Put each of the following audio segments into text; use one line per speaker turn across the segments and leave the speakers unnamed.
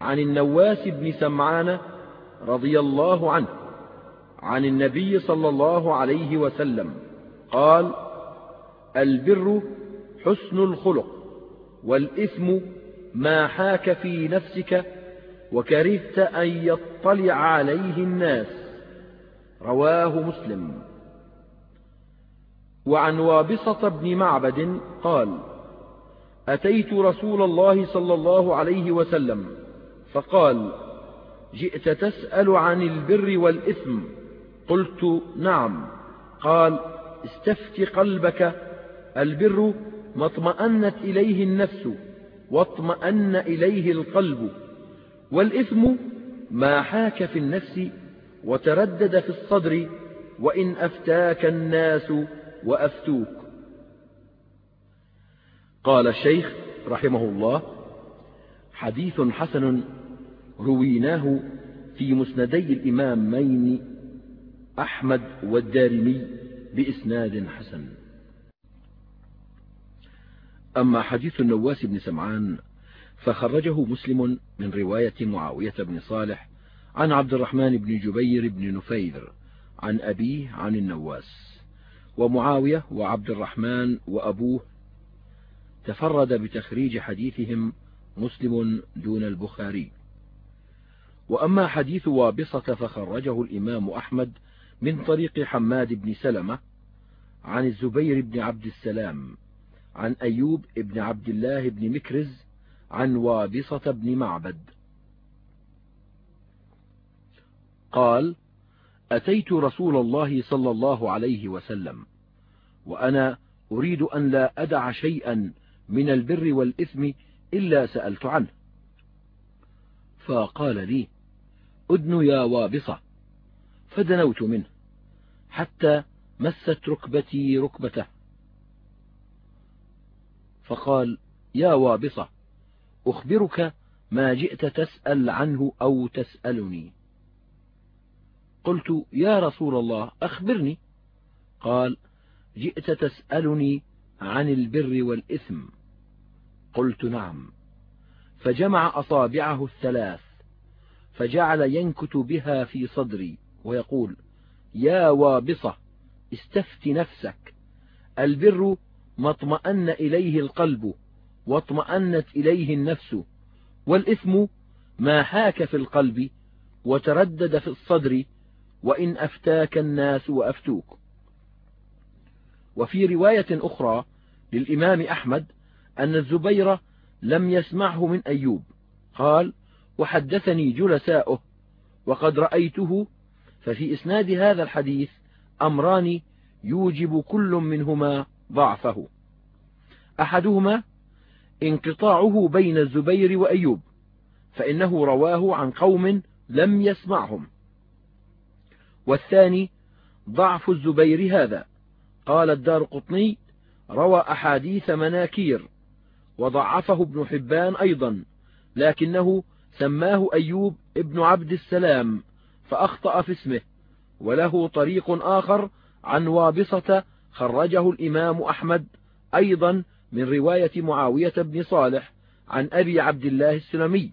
عن النواس بن سمعان رضي الله عنه عن النبي صلى الله عليه وسلم قال البر حسن الخلق والإثم ما حاك في نفسك وكرهت أن يطلع عليه الناس. رواه مسلم. وعن وابصة بن معبد قال أتيت رسول الله صلى الله عليه وسلم فقال جئت تسأل عن البر والإثم؟ قلت نعم. قال استفت قلبك. البر ما اطمأنت إليه النفس واطمأن إليه القلب. والإثم ما حاك في النفس وتردد في الصدر وإن أفتاك الناس وأفتوك. قال الشيخ رحمه الله حديث حسن رويناه في مسندي الإمامين أحمد والدارمي بإسناد حسن. أما حديث النواس بن سمعان فخرجه مسلم من رواية معاوية بن صالح عن عبد الرحمن بن جبير بن نفير عن أبيه عن النواس. ومعاوية وعبد الرحمن وأبوه تفرد بتخريج حديثهم مسلم دون البخاري. وأما حديث وابصة فخرجه الإمام أحمد من طريق حماد بن سلمة عن الزبير بن عبد السلام عن أيوب بن عبد الله بن مكرز عن وابصة بن معبد. قال أتيت رسول الله صلى الله عليه وسلم وأنا أريد أن لا أدع شيئا من البر والإثم إلا سألت عنه. فقال لي أدن يا وابصة. فدنوت منه حتى مست ركبتي ركبته. فقال يا وابصة أخبرك ما جئت تسأل عنه أو تسألني. قلت يا رسول الله أخبرني. قال جئت تسألني عن البر والإثم. قلت نعم. فجمع أصابعه الثلاث فجعل ينكت بها في صدري ويقول يا وابصة استفت نفسك. البر ما اطمأن إليه القلب واطمأنت إليه النفس والإثم ما حاك في القلب وتردد في الصدر وإن أفتاك الناس وأفتوك. وفي رواية أخرى للإمام أحمد أن الزبير لم يسمعه من أيوب. قال وحدثني جلساؤه وقد رأيته ففي إسناد هذا الحديث أمران يوجب كل منهما ضعفه. أحدهما انقطاعه بين الزبير وأيوب فإنه رواه عن قوم لم يسمعهم. والثاني ضعف الزبير هذا. قال الدار قطني روى أحاديث مناكير. وضعفه ابن حبان أيضا لكنه سماه أيوب ابن عبد السلام فأخطأ في اسمه وله طريق آخر عن وابصة خرجه الإمام أحمد أيضا من رواية معاوية بن صالح عن أبي عبد الله السلمي.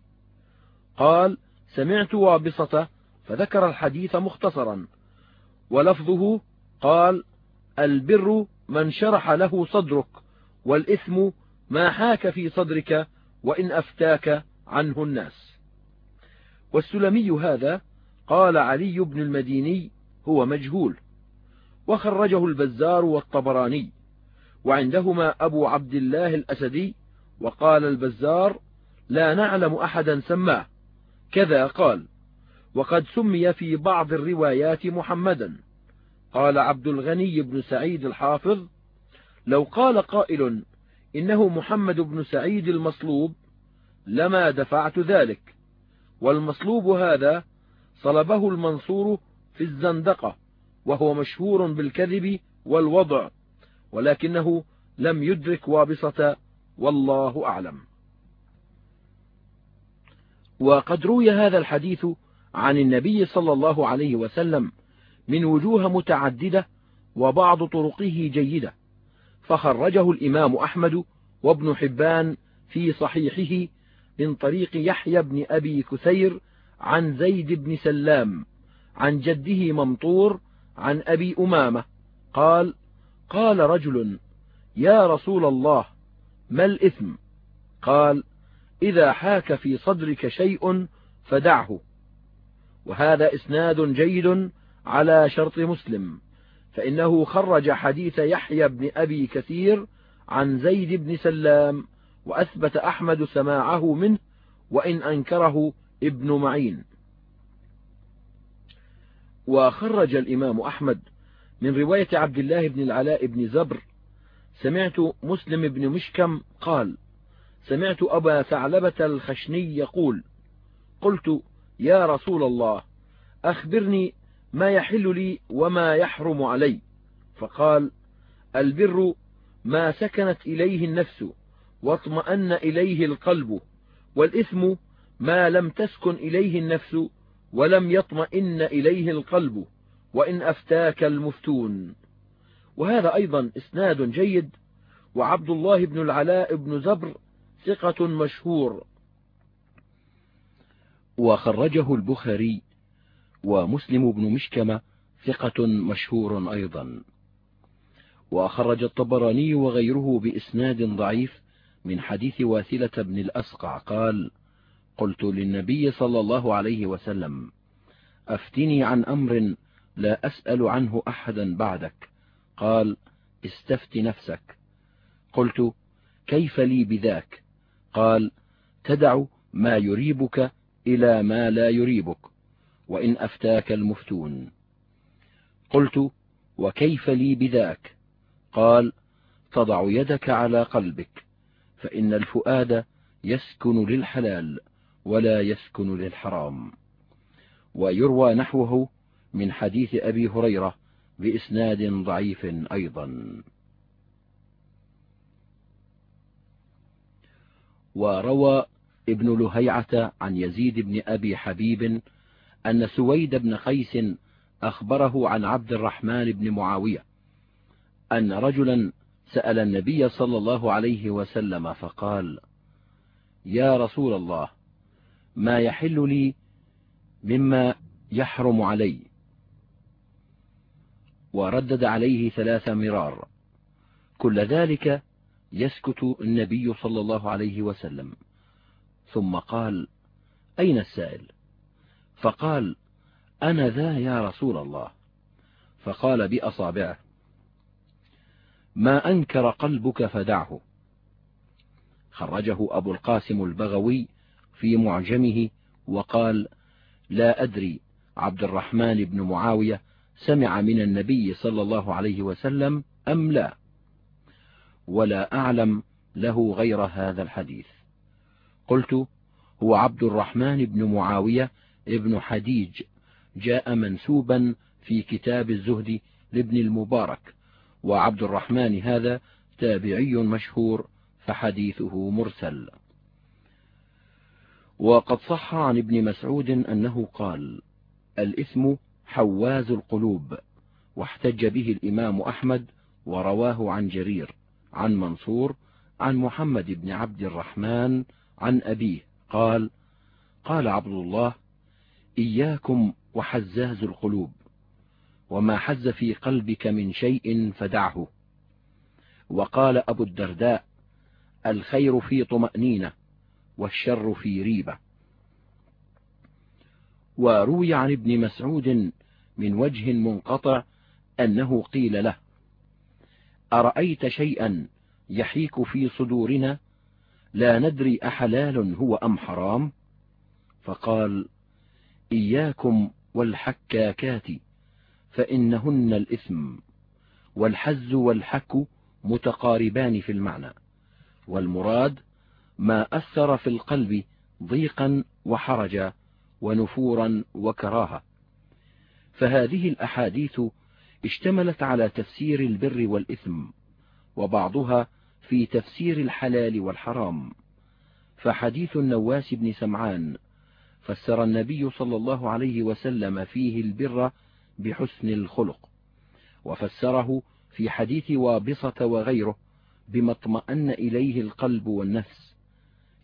قال سمعت وابصة فذكر الحديث مختصرا ولفظه قال البر من شرح له صدرك والإثم ما حاك في صدرك وإن أفتاك عنه الناس. والسلمي هذا قال علي بن المديني هو مجهول وخرجه البزار والطبراني وعندهما أبو عبد الله الأسدي وقال البزار لا نعلم أحدا سماه. كذا قال وقد سمي في بعض الروايات محمدا. قال عبد الغني بن سعيد الحافظ لو قال قائل إنه محمد بن سعيد المصلوب لما دفعت ذلك والمصلوب هذا صلبه المنصور في الزندقة وهو مشهور بالكذب والوضع ولكنه لم يدرك وابصة والله أعلم. وقد روي هذا الحديث عن النبي صلى الله عليه وسلم من وجوه متعددة وبعض طرقه جيدة. فخرجه الإمام أحمد وابن حبان في صحيحه من طريق يحيى بن أبي كثير عن زيد بن سلام عن جده ممطور عن أبي أمامة. قال قال رجل يا رسول الله ما الإثم؟ قال إذا حاك في صدرك شيء فدعه. وهذا إسناد جيد على شرط مسلم. فإنه خرج حديث يحيى بن أبي كثير عن زيد بن سلام وأثبت أحمد سماعه منه وإن أنكره ابن معين. وخرج الإمام أحمد من رواية عبد الله بن العلاء بن زبر سمعت مسلم بن مشكم قال سمعت أبا ثعلبة الخشني يقول قلت يا رسول الله أخبرني ما يحل لي وما يحرم علي. فقال البر ما سكنت إليه النفس واطمأن إليه القلب والإثم ما لم تسكن إليه النفس ولم يطمئن إليه القلب وإن أفتاك المفتون. وهذا أيضا إسناد جيد وعبد الله بن العلاء بن زبر ثقة مشهور. وخرجه البخاري ومسلم بن مشكمة ثقة مشهور أيضا. وخرج الطبراني وغيره بإسناد ضعيف من حديث واثلة بن الأسقع قال قلت للنبي صلى الله عليه وسلم أفتني عن أمر لا أسأل عنه أحدا بعدك. قال استفت نفسك. قلت كيف لي بذاك؟ قال تدع ما يريبك إلى ما لا يريبك. وإن أفتاك المفتون. قلت وكيف لي بذاك؟ قال تضع يدك على قلبك فإن الفؤاد يسكن للحلال ولا يسكن للحرام. ويروى نحوه من حديث أبي هريرة بإسناد ضعيف أيضا. وروى ابن لهيعة عن يزيد بن أبي حبيب أن سويد بن قيس أخبره عن عبد الرحمن بن معاوية أن رجلا سأل النبي صلى الله عليه وسلم فقال يا رسول الله ما يحل لي مما يحرم علي؟ وردد عليه ثلاث مرار كل ذلك يسكت النبي صلى الله عليه وسلم ثم قال أين السائل؟ فقال أنا ذا يا رسول الله. فقال بأصابعه ما أنكر قلبك فدعه. خرجه أبو القاسم البغوي في معجمه وقال لا أدري عبد الرحمن بن معاوية سمع من النبي صلى الله عليه وسلم أم لا؟ ولا أعلم له غير هذا الحديث. قلت هو عبد الرحمن بن معاوية ابن حديج جاء منسوبا في كتاب الزهد لابن المبارك وعبد الرحمن هذا تابعي مشهور فحديثه مرسل. وقد صح عن ابن مسعود أنه قال الإثم حواز القلوب واحتج به الإمام أحمد ورواه عن جرير عن منصور عن محمد بن عبد الرحمن عن أبيه قال قال عبد الله إياكم وحزاز القلوب وما حز في قلبك من شيء فدعه. وقال أبو الدرداء الخير في طمأنينة والشر في ريبة. وروي عن ابن مسعود من وجه منقطع أنه قيل له أرأيت شيئا يحيك في صدورنا؟ لا ندري أحلال هو أم حرام؟ فقال إياكم والحكاكات فإنهن الإثم. والحز والحك متقاربان في المعنى. والمراد ما أثر في القلب ضيقا وحرجا ونفورا وكراهة فهذه الأحاديث اشتملت على تفسير البر والإثم وبعضها في تفسير الحلال والحرام. فحديث النواس بن سمعان فسر النبي صلى الله عليه وسلم فيه البر بحسن الخلق وفسره في حديث وابصة وغيره بما اطمأن إليه القلب والنفس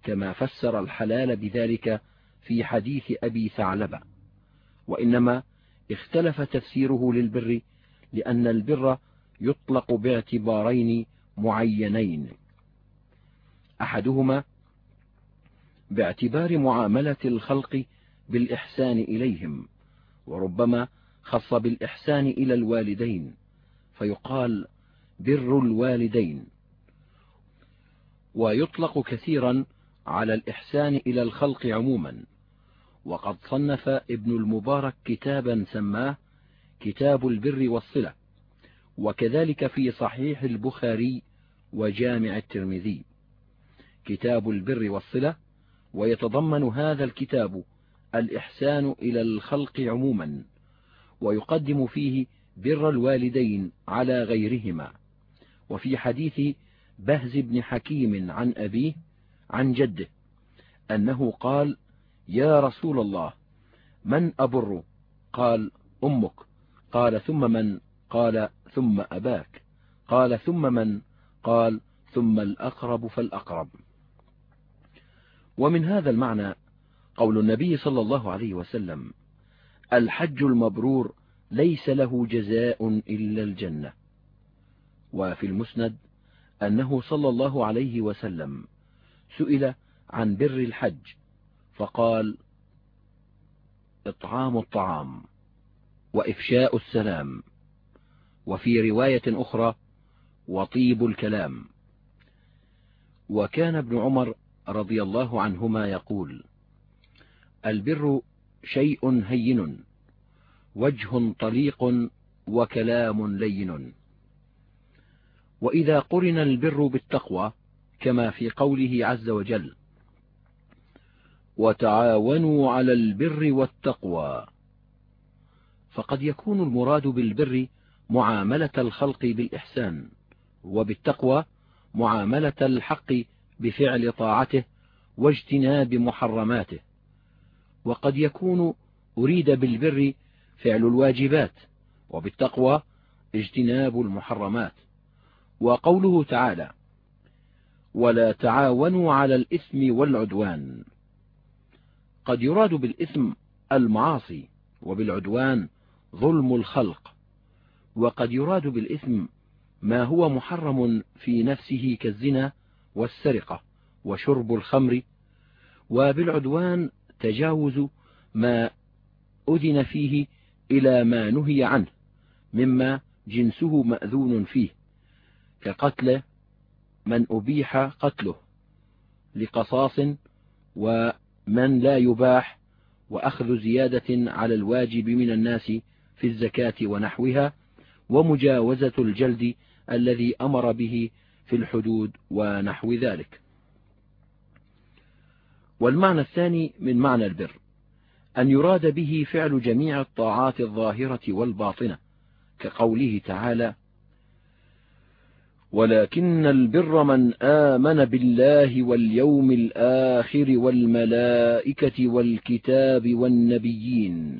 كما فسر الحلال بذلك في حديث أبي ثعلبة. وإنما اختلف تفسيره للبر لأن البر يطلق باعتبارين معينين. أحدهما باعتبار معاملة الخلق بالإحسان إليهم وربما خص بالإحسان إلى الوالدين فيقال بر الوالدين. ويطلق كثيرا على الإحسان إلى الخلق عموما. وقد صنف ابن المبارك كتابا سماه كتاب البر والصلة وكذلك في صحيح البخاري وجامع الترمذي. كتاب البر والصلة ويتضمن هذا الكتاب الإحسان إلى الخلق عموما ويقدم فيه بر الوالدين على غيرهما. وفي حديث بهز بن حكيم عن أبيه عن جده أنه قال يا رسول الله من أبر؟ قال أمك قال ثم من؟ قال ثم أباك قال ثم من؟ قال ثم الأقرب فالأقرب ومن هذا المعنى قول النبي صلى الله عليه وسلم الحج المبرور ليس له جزاء إلا الجنة. وفي المسند أنه صلى الله عليه وسلم سئل عن بر الحج فقال إطعام الطعام وإفشاء السلام. وفي رواية أخرى وطيب الكلام. وكان ابن عمر رضي الله عنهما يقول البر شيء هين وجه طليق وكلام لين. وإذا قرن البر بالتقوى كما في قوله عز وجل وتعاونوا على البر والتقوى. فقد يكون المراد بالبر معاملة الخلق بالإحسان وبالتقوى معاملة الحق بفعل طاعته واجتناب محرماته. وقد يكون أريد بالبر فعل الواجبات وبالتقوى اجتناب المحرمات. وقوله تعالى ولا تعاونوا على الإثم والعدوان قد يراد بالإثم المعاصي وبالعدوان ظلم الخلق. وقد يراد بالإثم ما هو محرم في نفسه كالزنا والسرقة وشرب الخمر وبالعدوان تجاوز ما أذن فيه إلى ما نهي عنه مما جنسه مأذون فيه كقتل من أبيح قتله لقصاص ومن لا يباح وأخذ زيادة على الواجب من الناس في الزكاة ونحوها ومجاوزة الجلد الذي أمر به في الحدود ونحو ذلك. والمعنى الثاني من معنى البر أن يراد به فعل جميع الطاعات الظاهرة والباطنة كقوله تعالى ولكن البر من آمن بالله واليوم الآخر والملائكة والكتاب والنبيين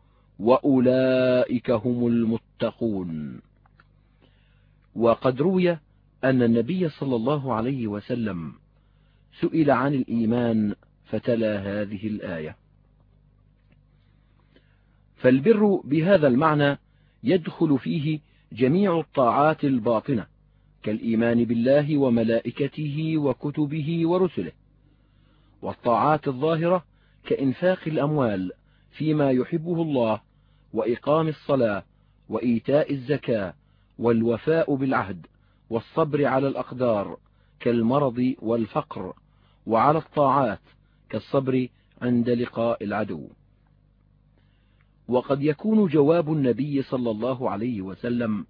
وأولئك هم المتقون. وقد روي أن النبي صلى الله عليه وسلم سئل عن الإيمان فتلا هذه الآية. فالبر بهذا المعنى يدخل فيه جميع الطاعات الباطنة كالإيمان بالله وملائكته وكتبه ورسله والطاعات الظاهرة كإنفاق الأموال فيما يحبه الله وإقام الصلاة وإيتاء الزكاة والوفاء بالعهد والصبر على الأقدار كالمرض والفقر وعلى الطاعات كالصبر عند لقاء العدو. وقد يكون جواب النبي صلى الله عليه وسلم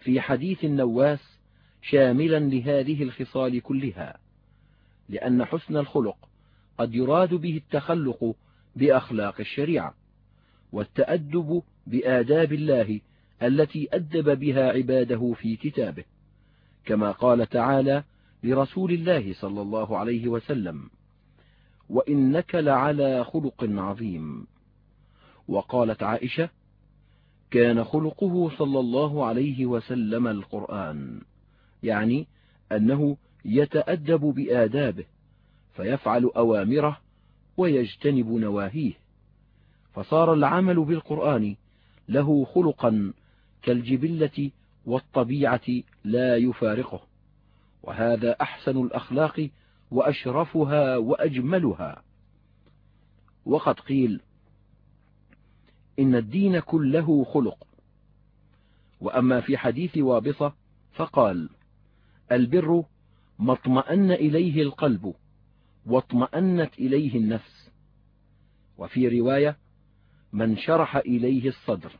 في حديث النواس شاملا لهذه الخصال كلها لأن حسن الخلق قد يراد به التخلق بأخلاق الشريعة. والتأدب بآداب الله التي أدب بها عباده في كتابه كما قال تعالى لرسول الله صلى الله عليه وسلم وإنك لعلى خلق عظيم وقالت عائشة كان خلقه صلى الله عليه وسلم القرآن يعني أنه يتأدب بآدابه فيفعل أوامره ويجتنب نواهيه فصار العمل بالقرآن له خلقا كالجبلة والطبيعة لا يفارقه وهذا أحسن الأخلاق وأشرفها وأجملها. وقد قيل إن الدين كله خلق. وأما في حديث وابصة فقال البر ما اطمأن إليه القلب واطمأنت إليه النفس. وفي رواية من شرح إليه الصدر.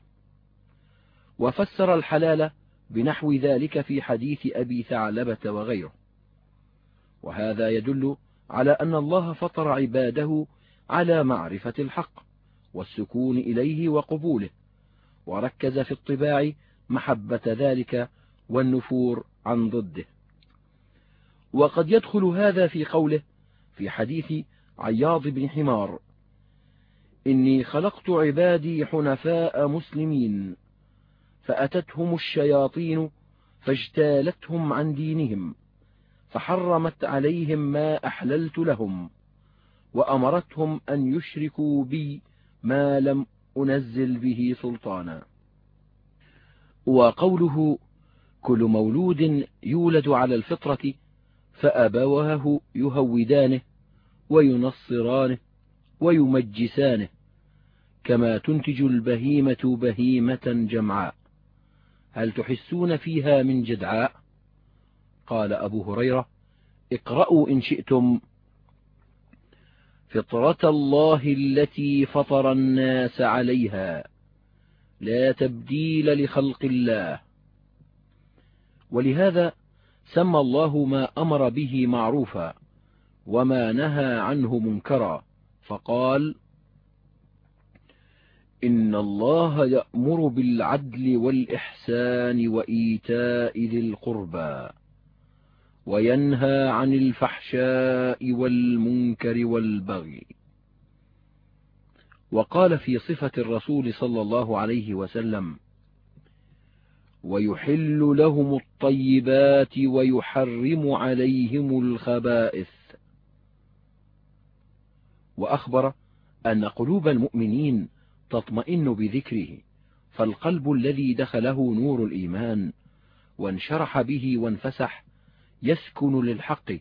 وفسر الحلال بنحو ذلك في حديث أبي ثعلبة وغيره. وهذا يدل على أن الله فطر عباده على معرفة الحق والسكون إليه وقبوله وركز في الطباع محبة ذلك والنفور عن ضده. وقد يدخل هذا في قوله في حديث عياض بن حمار إني خلقت عبادي حنفاء مسلمين فأتتهم الشياطين فاجتالتهم عن دينهم فحرمت عليهم ما أحللت لهم وأمرتهم أن يشركوا بي ما لم أنزل به سلطانا. وقوله كل مولود يولد على الفطرة فأبواه يهودانه وينصرانه ويمجسانه. كما تنتج البهيمة بهيمة جمعاء. هل تحسون فيها من جدعاء؟ قال أبو هريرة اقرأوا إن شئتم. فطرة الله التي فطر الناس عليها لا تبديل لخلق الله. ولهذا سمى الله ما أمر به معروفا وما نهى عنه منكرا فقال إن الله يأمر بالعدل والإحسان وإيتاء ذي القربى وينهى عن الفحشاء والمنكر والبغي وقال في صفة الرسول صلى الله عليه وسلم ويحل لهم الطيبات ويحرم عليهم الخبائث وأخبر أن قلوب المؤمنين تطمئن بذكره فالقلب الذي دخله نور الإيمان وانشرح به وانفسح يسكن للحق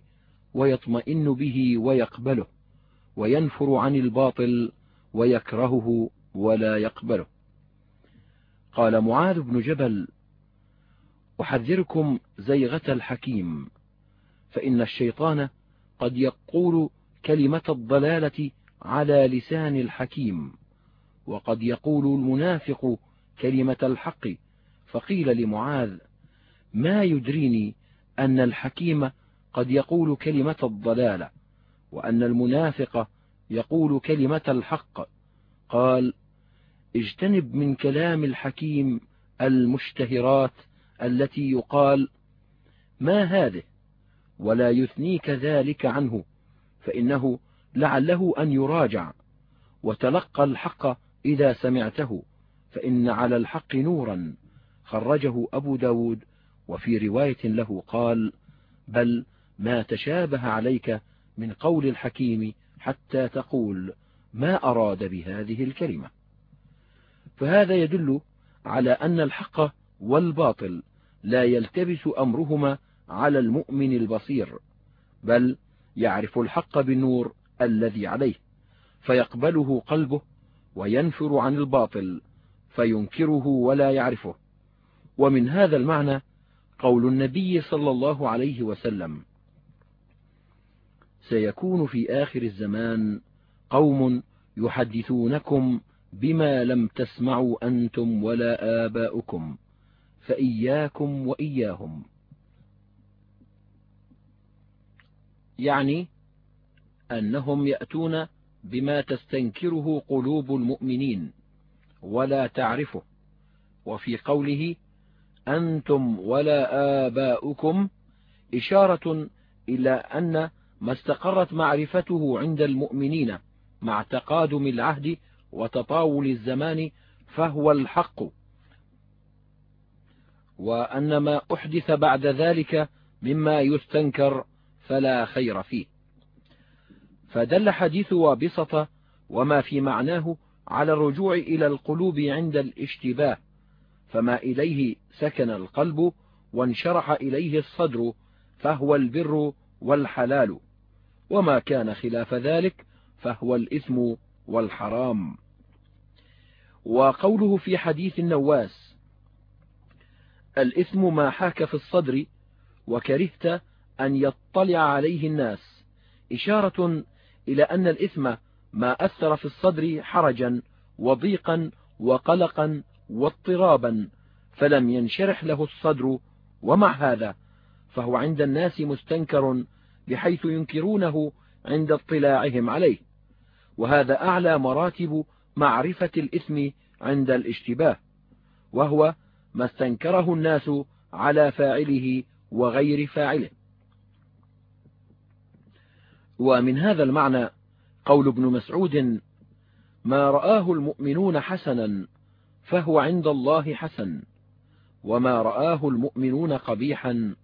ويطمئن به ويقبله وينفر عن الباطل ويكرهه ولا يقبله. قال معاذ بن جبل أحذركم زيغة الحكيم فإن الشيطان قد يقول كلمة الضلالة على لسان الحكيم. وقد يقول المنافق كلمة الحق فقيل لمعاذ ما يدريني أن الحكيم قد يقول كلمة الضلالة وأن المنافق يقول كلمة الحق؟ قال اجتنب من كلام الحكيم المشتهرات التي يقال ما هذه؟ ولا يثنيك ذلك عنه فإنه لعله أن يراجع وتلقى الحق إذا سمعته فإن على الحق نورا. خرجه أبو داود وفي رواية له قال بل ما تشابه عليك من قول الحكيم حتى تقول ما أراد بهذه الكلمة. فهذا يدل على أن الحق والباطل لا يلتبس أمرهما على المؤمن البصير بل يعرف الحق بالنور الذي عليه فيقبله قلبه وينفر عن الباطل فينكره ولا يعرفه. ومن هذا المعنى قول النبي صلى الله عليه وسلم سيكون في آخر الزمان قوم يحدثونكم بما لم تسمعوا أنتم ولا آباؤكم فإياكم وإياهم. يعني أنهم يأتون بما تستنكره قلوب المؤمنين ولا تعرفه. وفي قوله أنتم ولا آباؤكم إشارة إلى أن ما استقرت معرفته عند المؤمنين مع تقادم العهد وتطاول الزمان فهو الحق وأن ما أحدث بعد ذلك مما يستنكر فلا خير فيه. فدل حديث وابصة وما في معناه على الرجوع إلى القلوب عند الاشتباه فما إليه سكن القلب وانشرح إليه الصدر فهو البر والحلال وما كان خلاف ذلك فهو الإثم والحرام. وقوله في حديث النواس الإثم ما حاك في الصدر وكرهت أن يطلع عليه الناس إشارة إلى أن الإثم ما أثر في الصدر حرجا وضيقا وقلقا واضطرابا فلم ينشرح له الصدر. ومع هذا فهو عند الناس مستنكر بحيث ينكرونه عند اطلاعهم عليه. وهذا أعلى مراتب معرفة الإثم عند الاشتباه وهو ما استنكره الناس على فاعله وغير فاعله. ومن هذا المعنى قول ابن مسعود ما رآه المؤمنون حسنا فهو عند الله حسن وما رآه المؤمنون قبيحا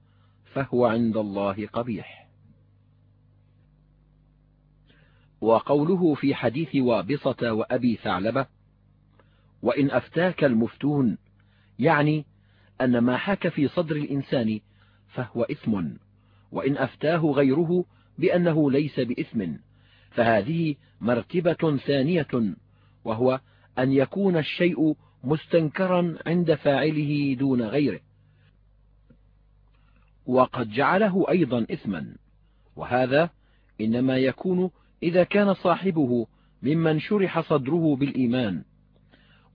فهو عند الله قبيح. وقوله في حديث وابصة وأبي ثعلبة وإن أفتاك المفتون يعني أن ما حاك في صدر الإنسان فهو إثم وإن أفتاه غيره بأنه ليس بإثم فهذه مرتبة ثانية وهو أن يكون الشيء مستنكرا عند فاعله دون غيره. وقد جعله أيضا إثما وهذا إنما يكون إذا كان صاحبه ممن شرح صدره بالإيمان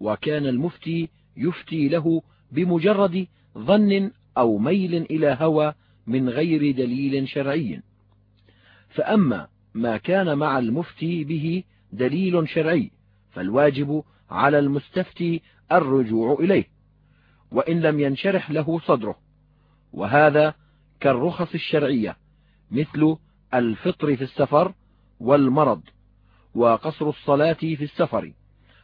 وكان المفتي يفتي له بمجرد ظن أو ميل إلى هوى من غير دليل شرعي. فأما ما كان مع المفتي به دليل شرعي فالواجب على المستفتي الرجوع إليه وإن لم ينشرح له صدره وهذا كالرخص الشرعية مثل الفطر في السفر والمرض وقصر الصلاة في السفر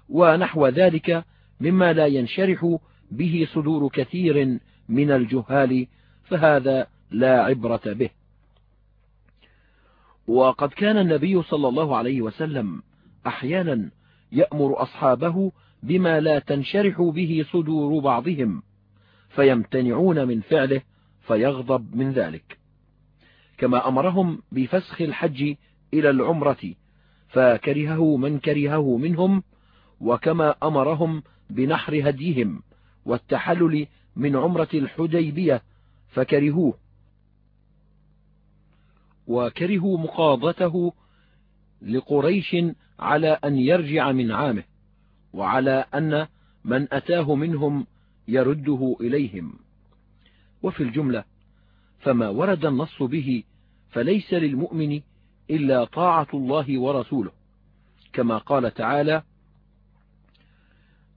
ونحو ذلك مما لا ينشرح به صدور كثير من الجهال فهذا لا عبرة به. وقد كان النبي صلى الله عليه وسلم أحيانا يأمر أصحابه بما لا تنشرح به صدور بعضهم فيمتنعون من فعله فيغضب من ذلك. كما أمرهم بفسخ الحج إلى العمرة فكرهه من كرهه منهم وكما أمرهم بنحر هديهم والتحلل من عمرة الحديبية فكرهوه وكرهوا مقاضته لقريش على أن يرجع من عامه وعلى أن من أتاه منهم يرده إليهم. وفي الجملة فما ورد النص به فليس للمؤمن إلا طاعة الله ورسوله كما قال تعالى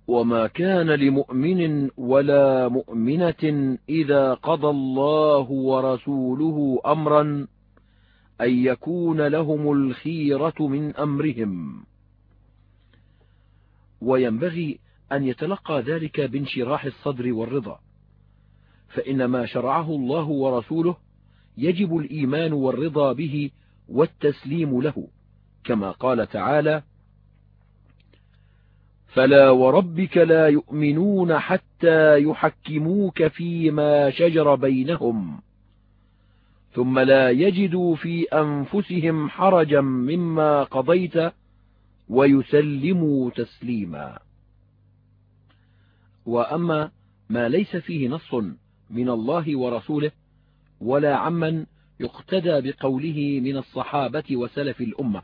وما كان لمؤمن ولا مؤمنة إذا قضى الله ورسوله أمرا أن يكون لهم الخيرة من أمرهم. وينبغي أن يتلقى ذلك بانشراح الصدر والرضا. فإن ما شرعه الله ورسوله يجب الإيمان والرضا به والتسليم له كما قال تعالى فلا وربك لا يؤمنون حتى يحكموك فيما شجر بينهم. ثم لا يجدوا في أنفسهم حرجا مما قضيت ويسلموا تسليما. وأما ما ليس فيه نص من الله ورسوله ولا عمن يقتدى بقوله من الصحابة وسلف الأمة.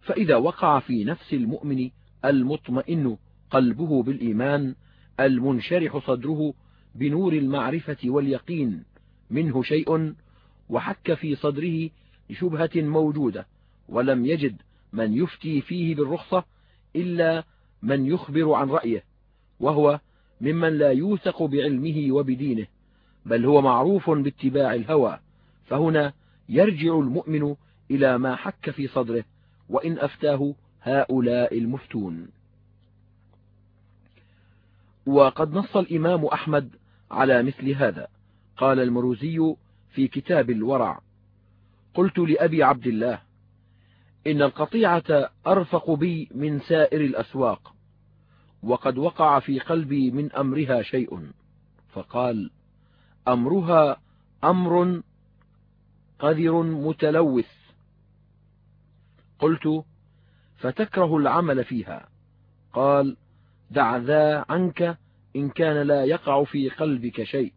فإذا وقع في نفس المؤمن المطمئن قلبه بالإيمان المنشرح صدره بنور المعرفة واليقين منه شيء وحك في صدره شبهة موجودة ولم يجد من يفتي فيه بالرخصة إلا من يخبر عن رأيه وهو ممن لا يوثق بعلمه وبدينه بل هو معروف باتباع الهوى فهنا يرجع المؤمن إلى ما حك في صدره وإن أفتاه هؤلاء المفتون. وقد نص الإمام أحمد على مثل هذا قال المروزي في كتاب الورع. قلت لأبي عبد الله إن القطيعة أرفق بي من سائر الأسواق وقد وقع في قلبي من أمرها شيء. فقال أمرها أمر قذر متلوث. قلت فتكره العمل فيها. قال دع ذا عنك إن كان لا يقع في قلبك شيء.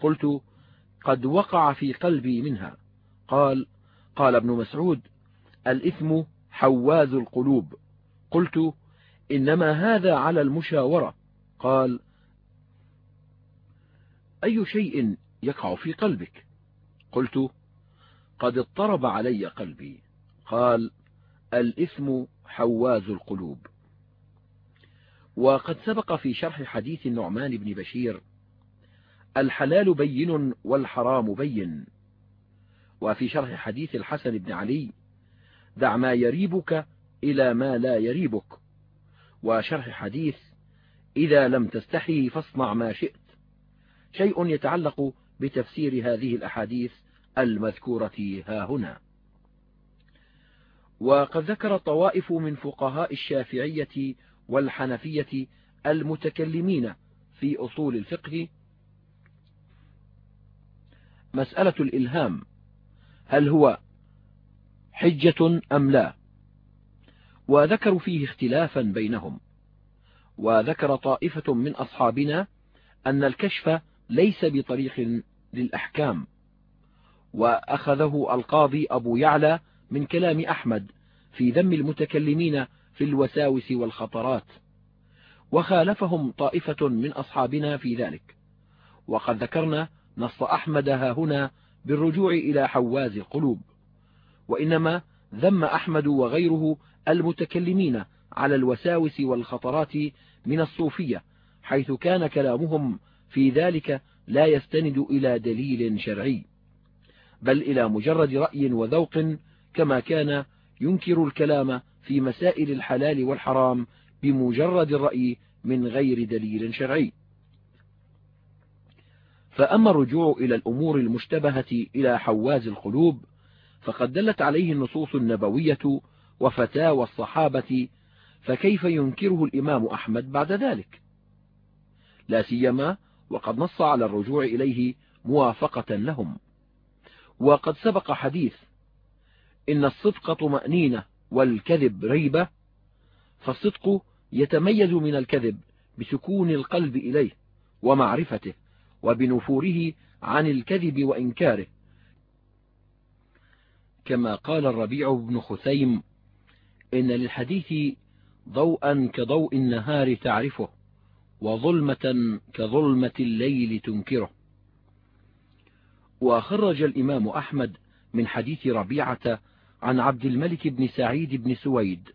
قلت قد وقع في قلبي منها. قال قال ابن مسعود الإثم حواز القلوب. قلت إنما هذا على المشاورة. قال أي شيء يقع في قلبك؟ قلت قد اضطرب علي قلبي. قال الإثم حواز القلوب. وقد سبق في شرح حديث النعمان بن بشير الحلال بين والحرام بين. وفي شرح حديث الحسن بن علي دع ما يريبك إلى ما لا يريبك. وشرح حديث إذا لم تستحي فاصنع ما شئت. شيء يتعلق بتفسير هذه الأحاديث المذكورة ها هنا. وقد ذكر طوائف من فقهاء الشافعية والحنفية المتكلمين في أصول الفقه مسألة الإلهام. هل هو حجة أم لا؟ وذكروا فيه اختلافا بينهم. وذكر طائفة من أصحابنا أن الكشف ليس بطريق للأحكام. وأخذه القاضي أبو يعلى من كلام أحمد في ذم المتكلمين في الوساوس والخطرات. وخالفهم طائفة من أصحابنا في ذلك. وقد ذكرنا نص أحمد ها هنا بالرجوع إلى حواز القلوب. وإنما ذم أحمد وغيره المتكلمين على الوساوس والخطرات من الصوفية حيث كان كلامهم في ذلك لا يستند إلى دليل شرعي بل إلى مجرد رأي وذوق كما كان ينكر الكلام في مسائل الحلال والحرام بمجرد الرأي من غير دليل شرعي. فأما الرجوع إلى الأمور المشتبهة إلى حواز القلوب فقد دلت عليه النصوص النبوية وفتاوى الصحابة فكيف ينكره الإمام أحمد بعد ذلك؟ لا سيما وقد نص على الرجوع إليه موافقة لهم. وقد سبق حديث إن الصدق طمأنينة والكذب ريبة فالصدق يتميز من الكذب بسكون القلب إليه ومعرفته. وبنفوره عن الكذب وإنكاره. كما قال الربيع بن خثيم إن للحديث ضوءا كضوء النهار تعرفه وظلمة كظلمة الليل تنكره. وخرج الإمام أحمد من حديث ربيعة عن عبد الملك بن سعيد بن سويد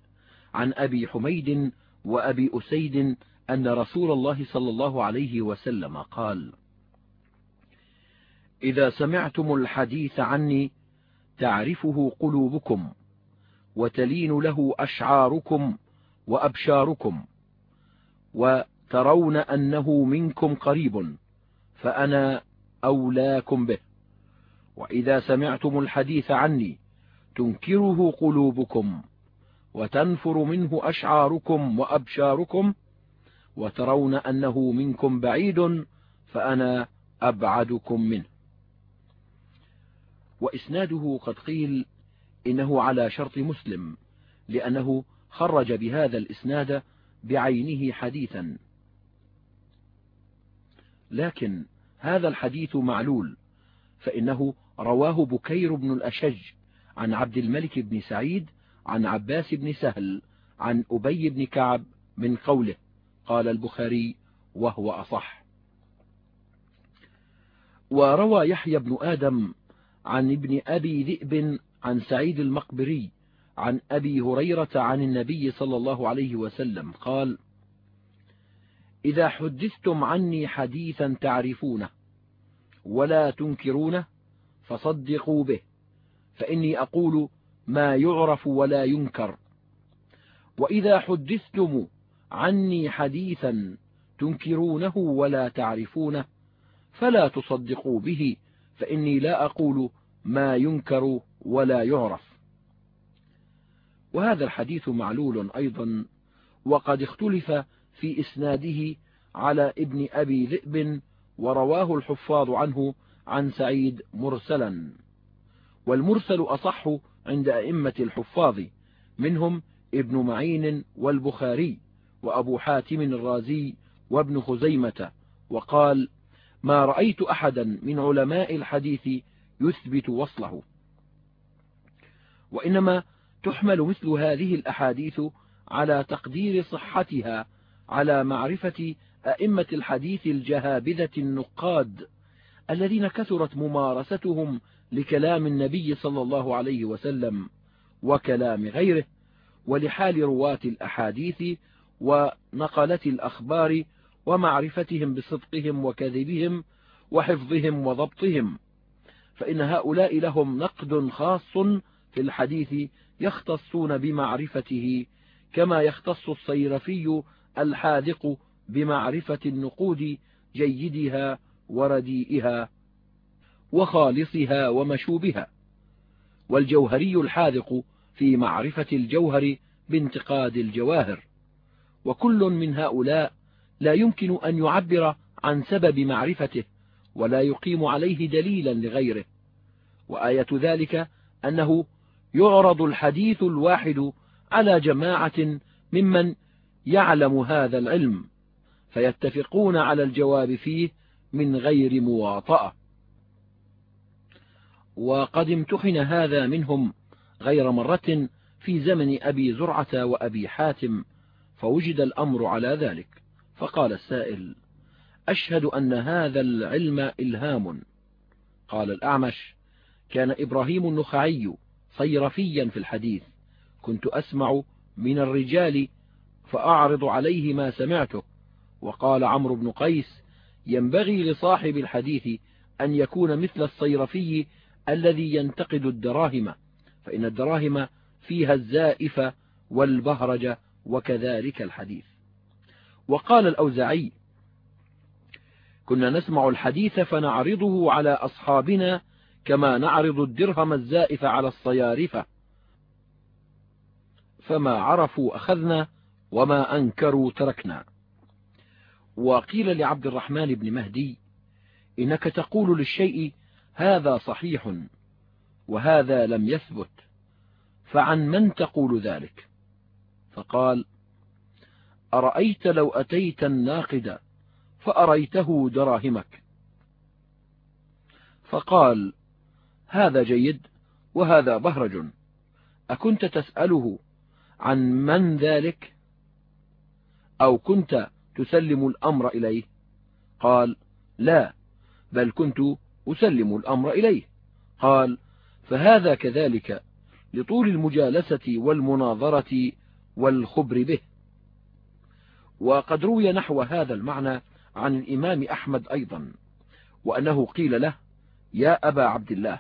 عن أبي حميد وأبي أسيد أن رسول الله صلى الله عليه وسلم قال إذا سمعتم الحديث عني تعرفه قلوبكم وتلين له أشعاركم وأبشاركم وترون أنه منكم قريب فأنا أولاكم به. وإذا سمعتم الحديث عني تنكره قلوبكم وتنفر منه أشعاركم وأبشاركم وترون أنه منكم بعيد فأنا أبعدكم منه. وإسناده قد قيل إنه على شرط مسلم لأنه خرج بهذا الإسناد بعينه حديثا. لكن هذا الحديث معلول فإنه رواه بكير بن الأشج عن عبد الملك بن سعيد عن عباس بن سهل عن أبي بن كعب من قوله قال البخاري وهو أصح. وروى يحيى بن آدم عن ابن أبي ذئب عن سعيد المقبري عن أبي هريرة عن النبي صلى الله عليه وسلم قال إذا حدثتم عني حديثا تعرفونه ولا تنكرونه فصدقوا به فإني أقول ما يعرف ولا ينكر. وإذا حدثتم عني حديثا تنكرونه ولا تعرفونه فلا تصدقوا به فإني لا أقول ما ينكر ولا يعرف. وهذا الحديث معلول أيضا وقد اختلف في إسناده على ابن أبي ذئب ورواه الحفاظ عنه عن سعيد مرسلا. والمرسل أصح عند أئمة الحفاظ منهم ابن معين والبخاري وأبو حاتم الرازي وابن خزيمة وقال ما رأيت أحدا من علماء الحديث يثبت وصله. وإنما تحمل مثل هذه الأحاديث على تقدير صحتها على معرفة أئمة الحديث الجهابذة النقاد الذين كثرت ممارستهم لكلام النبي صلى الله عليه وسلم وكلام غيره ولحال رواة الأحاديث ونقلة الأخبار ومعرفتهم بصدقهم وكذبهم وحفظهم وضبطهم. فإن هؤلاء لهم نقد خاص في الحديث يختصون بمعرفته كما يختص الصيرفي الحاذق بمعرفة النقود جيدها ورديئها وخالصها ومشوبها. والجوهري الحاذق في معرفة الجوهر بانتقاد الجواهر. وكل من هؤلاء لا يمكن أن يعبر عن سبب معرفته ولا يقيم عليه دليلا لغيره. وآية ذلك أنه يعرض الحديث الواحد على جماعة ممن يعلم هذا العلم فيتفقون على الجواب فيه من غير مواطأة. وقد امتحن هذا منهم غير مرة في زمن أبي زرعة وأبي حاتم فوجد الأمر على ذلك. فقال السائل أشهد أن هذا العلم إلهام. قال الأعمش كان إبراهيم النخعي صيرفيا في الحديث كنت أسمع من الرجال فأعرض عليه ما سمعته. وقال عمرو بن قيس ينبغي لصاحب الحديث أن يكون مثل الصيرفي الذي ينتقد الدراهم فإن الدراهم فيها الزائف والبهرج وكذلك الحديث. وقال الأوزعي كنا نسمع الحديث فنعرضه على أصحابنا كما نعرض الدرهم الزائف على الصيارفة. فما عرفوا أخذنا وما أنكروا تركنا. وقيل لعبد الرحمن بن مهدي إنك تقول للشيء هذا صحيح وهذا لم يثبت فعن من تقول ذلك؟ فقال أرأيت لو أتيت الناقد فأريته دراهمك. فقال هذا جيد وهذا بهرج. أكنت تسأله عن من ذلك؟ أو كنت تسلم الأمر إليه؟ قال لا بل كنت أسلم الأمر إليه. قال فهذا كذلك لطول المجالسة والمناظرة والخبر به. وقد روي نحو هذا المعنى عن الإمام أحمد أيضا وأنه قيل له يا أبا عبد الله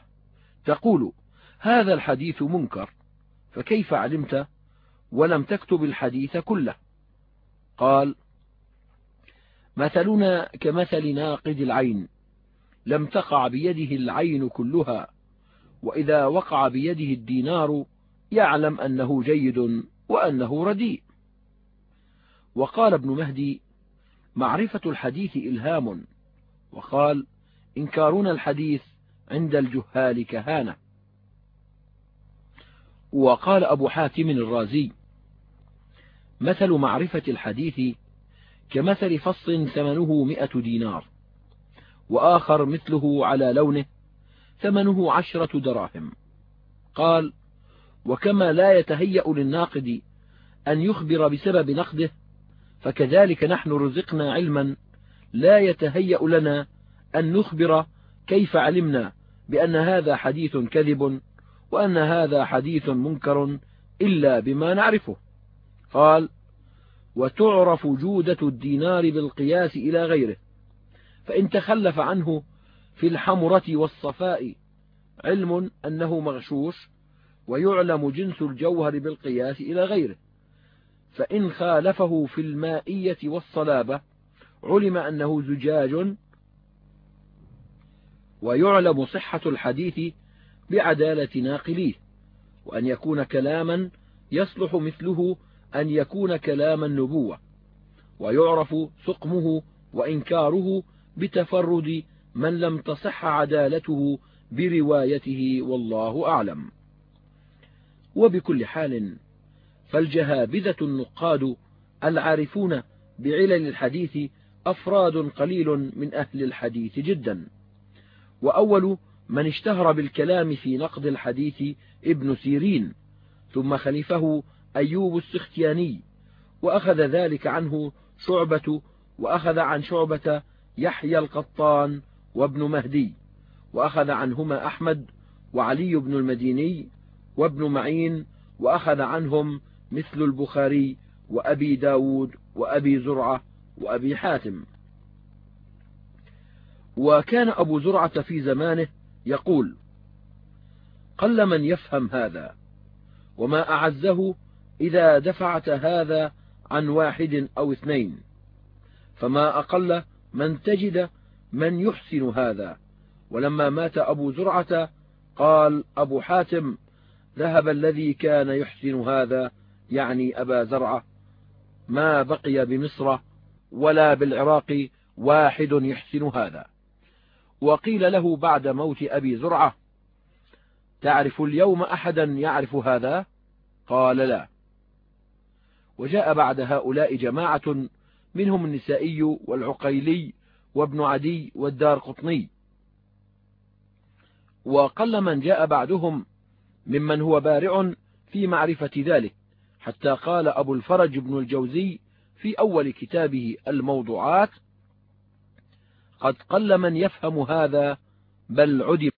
تقول هذا الحديث منكر فكيف علمت؟ ولم تكتب الحديث كله. قال مثلنا كمثل ناقد العين لم تقع بيده العين كلها وإذا وقع بيده الدينار يعلم أنه جيد وأنه رديء. وقال ابن مهدي معرفة الحديث إلهام. وقال إنكارنا الحديث عند الجهال كهانة. وقال أبو حاتم الرازي مثل معرفة الحديث كمثل فص ثمنه م دينار وآخر مثله على لونه ثمنه عشرة دراهم. قال وكما لا يتهيأ للناقد أن يخبر بسبب نقده فكذلك نحن رزقنا علما لا يتهيأ لنا أن نخبر كيف علمنا بأن هذا حديث كذب وأن هذا حديث منكر إلا بما نعرفه. قال وتعرف جودة الدينار بالقياس إلى غيره فإن تخلف عنه في الحمرة والصفاء علم أنه مغشوش ويعلم جنس الجوهر بالقياس إلى غيره. فإن خالفه في المائية والصلابة علم أنه زجاج ويعلم صحة الحديث بعدالة ناقليه وأن يكون كلاما يصلح مثله أن يكون كلام النبوة ويعرف سقمه وإنكاره بتفرد من لم تصح عدالته بروايته والله أعلم. وبكل حال فالجهابذة النقاد العارفون بعلل الحديث أفراد قليل من أهل الحديث جدا. وأول من اشتهر بالكلام في نقد الحديث ابن سيرين ثم خلفه أيوب السختياني وأخذ ذلك عنه شعبة وأخذ عن شعبة يحيى القطان وابن مهدي وأخذ عنهما أحمد وعلي بن المديني وابن معين وأخذ عنهم مثل البخاري وأبي ب داود وأبي زرعة وأبي حاتم. وكان أبو زرعة في زمانه يقول قل من يفهم هذا وما أعزه إذا دفعت هذا عن واحد أو اثنين. فما أقل من تجد من يحسن هذا. ولما مات أبو زرعة قال أبو حاتم ذهب الذي كان يحسن هذا يعني أبا زرعة ما بقي بمصر ولا بالعراق واحد يحسن هذا. وقيل له بعد موت أبي زرعة تعرف اليوم أحدا يعرف هذا؟ قال لا. وجاء بعد هؤلاء جماعة منهم النسائي والعقيلي وابن عدي والدار قطني. وقل من جاء بعدهم ممن هو بارع في معرفة ذلك. حتى قال أبو الفرج بن الجوزي في أول كتابه الموضوعات قد قل من يفهم هذا بل عدم